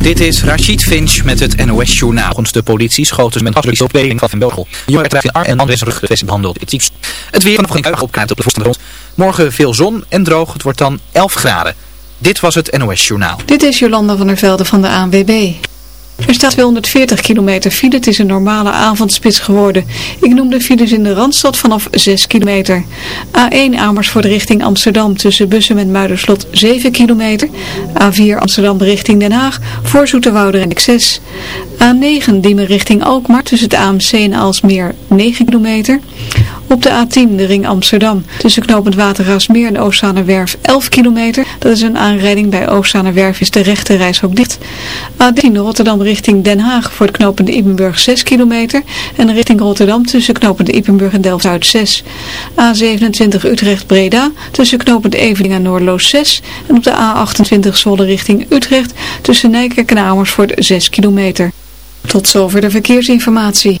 Dit is Rachid Finch met het NOS Journaal. Volgens de politie schoten met gaslucht op Weling van Beugel. Jongen in arm en Andres rug de behandeld. Het. Het weer nog een buig opklaart op de voorstand rond. Morgen veel zon en droog. Het wordt dan 11 graden. Dit was het NOS Journaal. Dit is Jolanda van der Velde van de ANWB. Er staat 240 kilometer file. Het is een normale avondspits geworden. Ik noem de files in de Randstad vanaf 6 kilometer. A1 Amersfoort richting Amsterdam tussen Bussen en Muiderslot 7 kilometer. A4 Amsterdam richting Den Haag voor Zoeterwouder en 6. A9 Diemen richting Alkmaar tussen het AMC en Alsmeer 9 kilometer. Op de A10 de ring Amsterdam tussen knooppunt Watergaasmeer en Oostzaanerwerf 11 kilometer. Dat is een aanrijding bij Oostzaanerwerf is de rechte reis ook dicht. A13 Rotterdam richting Den Haag voor het knooppunt Ippenburg 6 kilometer. En richting Rotterdam tussen knooppunt Ippenburg en Delft-Zuid 6. A27 Utrecht Breda tussen knooppunt Evening en Noordloos 6. En op de A28 Zwolle richting Utrecht tussen Nijkerk en Amersfoort 6 kilometer. Tot zover de verkeersinformatie.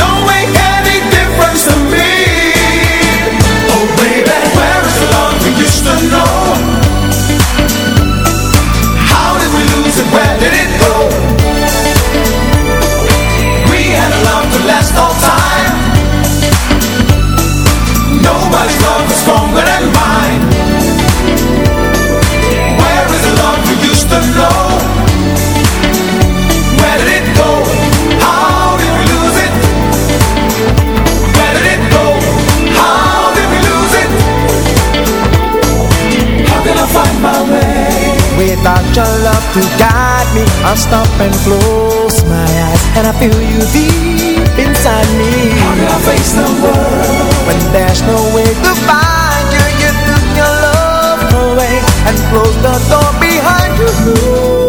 Without your love to guide me I'll stop and close my eyes And I feel you deep inside me How can I face the world? When there's no way to find you You took your love away And closed the door behind you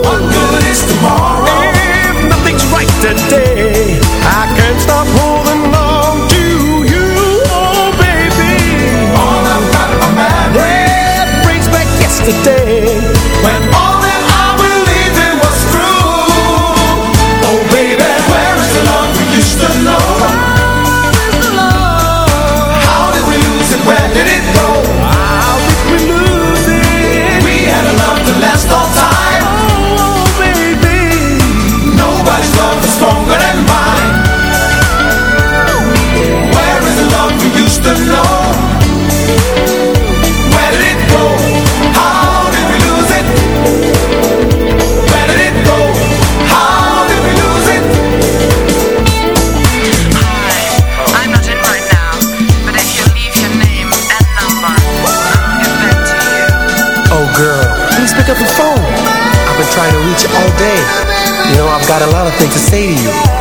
What good is tomorrow? If nothing's right today, I can't stop holding on to you, oh baby. All I've got are memories. That brings back yesterday. When all to say to you.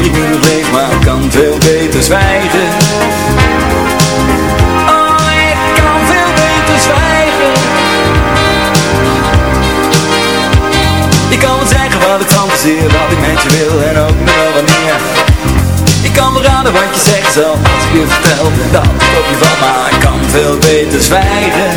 Ik nu nog leef, maar ik kan veel beter zwijgen. Oh, ik kan veel beter zwijgen. Ik kan wel zeggen wat ik fantaseer, wat ik met je wil en ook nog wanneer. Ik kan raden wat je zegt zelf als ik je vertel dat op je val, maar ik kan veel beter zwijgen.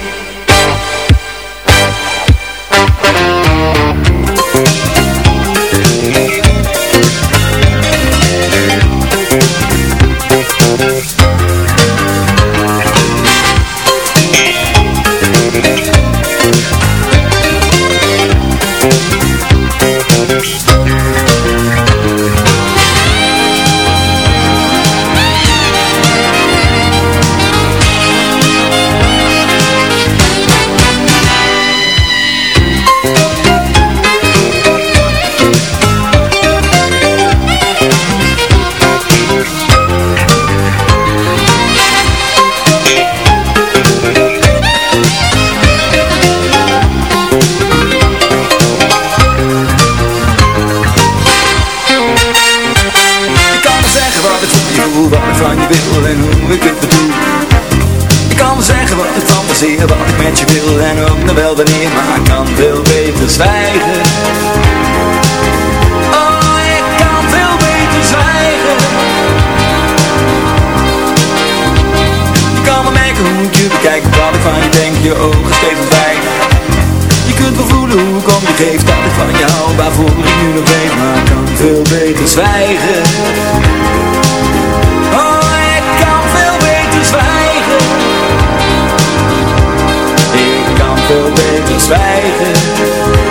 Je bekijk, wat ik van je denk, je ogen steeds verdwijgen. Je kunt wel voelen hoe ik om je geef Dat ik van je hou, waarvoor ik nu nog weet Maar ik kan veel beter zwijgen. Oh, ik kan veel beter zwijgen. Ik kan veel beter zwijgen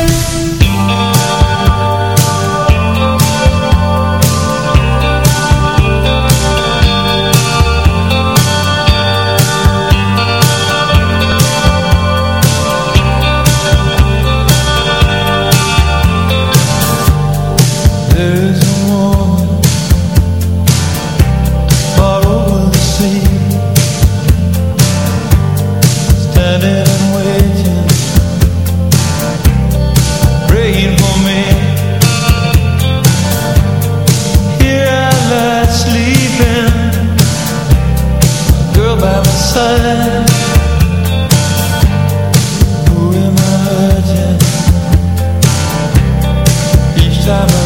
Time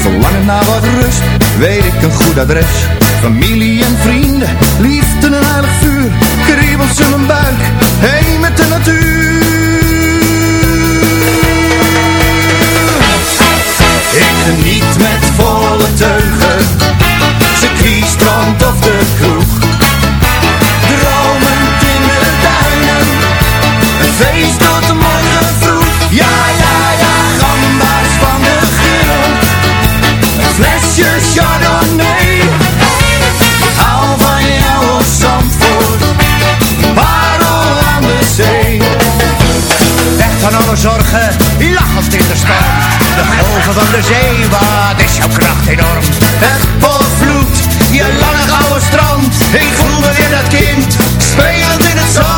Verlangen naar wat rust, weet ik een goed adres. Familie en vrienden, liefde en heilig vuur. Kriebels in mijn buik, heen met de natuur. Ik geniet met volle teugen, circuit, strand of de flesje chardonnay. Hou van jou als Zandvoort, parel aan de zee. Weg van alle zorgen, lachend in de storm. De golven van de zee, wat is jouw kracht enorm. Het volvloed, je lange gouden strand. Ik voel me weer dat kind, spelend in het zand.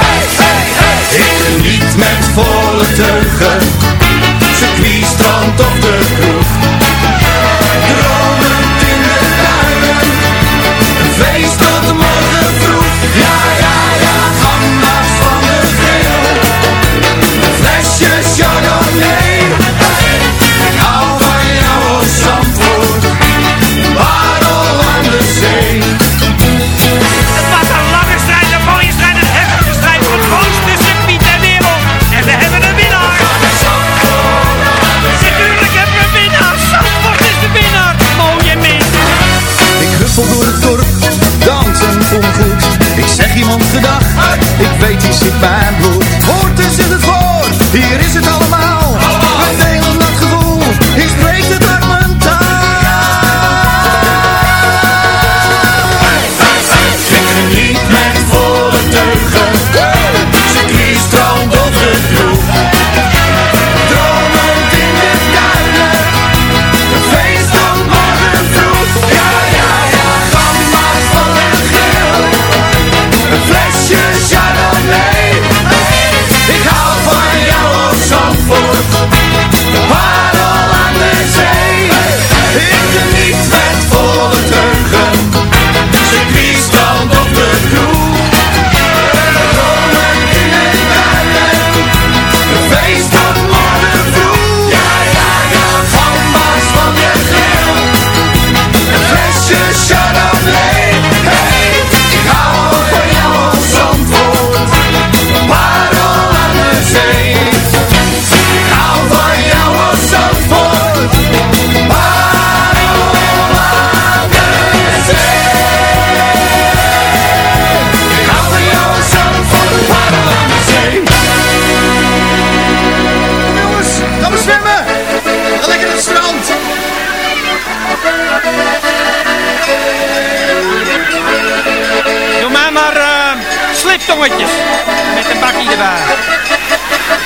Hey, hey, hey. Ik geniet met volle teugen, circuit, strand of de kroeg. Erbij.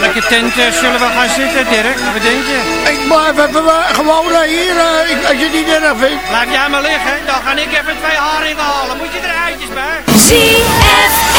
Welke tent eh, zullen we gaan zitten, Dirk? Wat denk je? Ik blijf even eh, gewoon eh, hier, eh, ik- als je het niet erg vindt. Blijf jij maar liggen, dan ga ik even twee haringen halen. Moet je er eitjes bij? ZFM.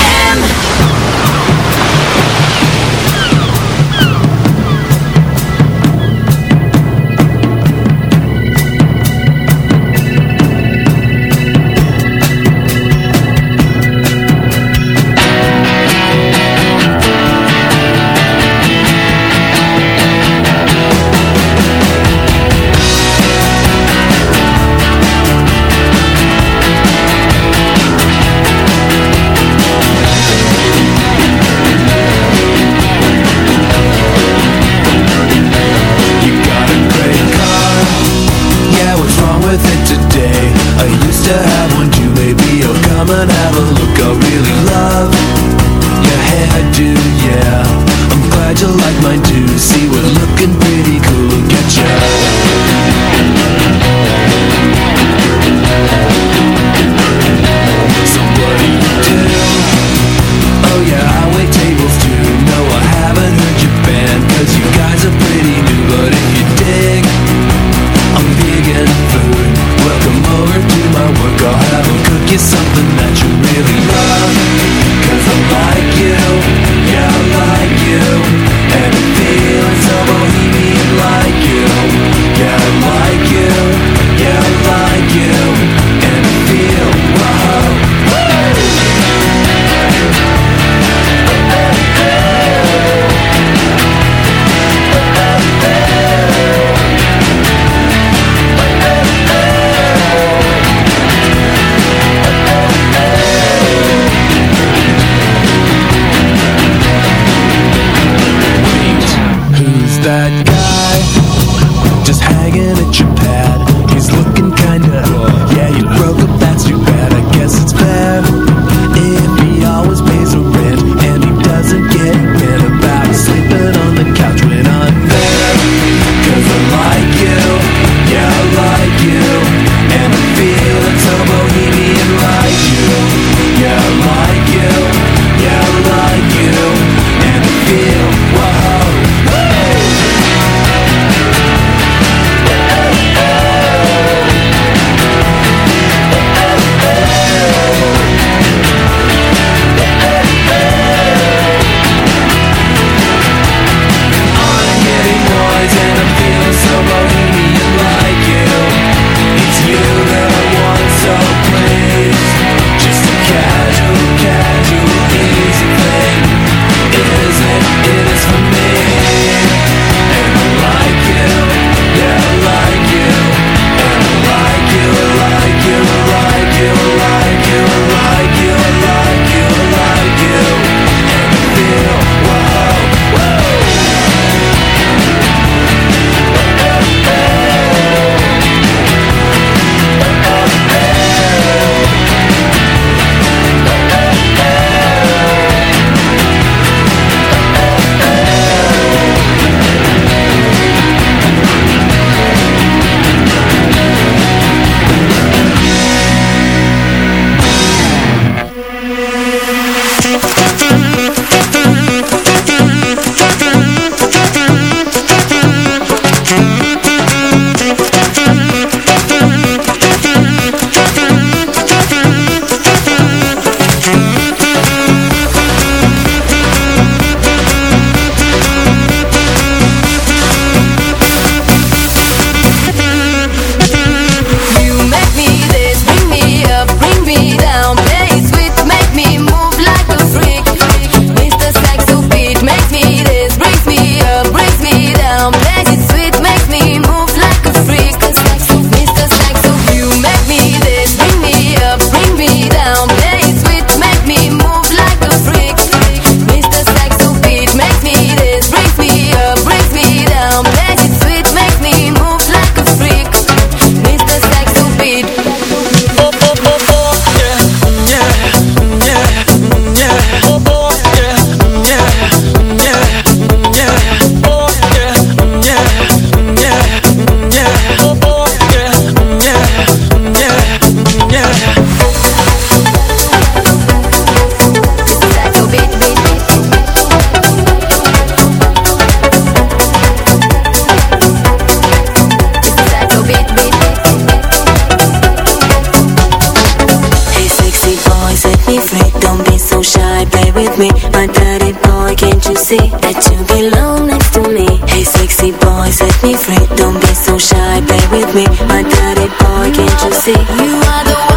boy, set me free. Don't be so shy, play with me. My dirty boy, can't you see? You are the one.